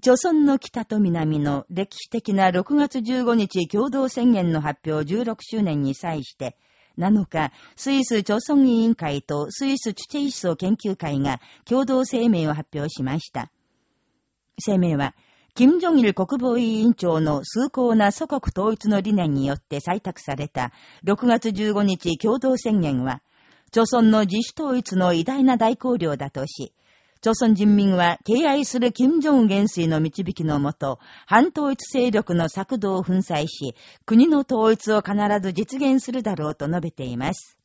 朝鮮の北と南の歴史的な6月15日共同宣言の発表16周年に際して、7日、スイス朝鮮委員会とスイスチュチェイ思想研究会が共同声明を発表しました。声明は、金正日国防委員長の崇高な祖国統一の理念によって採択された6月15日共同宣言は、朝鮮の自主統一の偉大な大綱領だとし、朝鮮人民は敬愛する金正恩元帥の導きのもと、反統一勢力の策動を粉砕し、国の統一を必ず実現するだろうと述べています。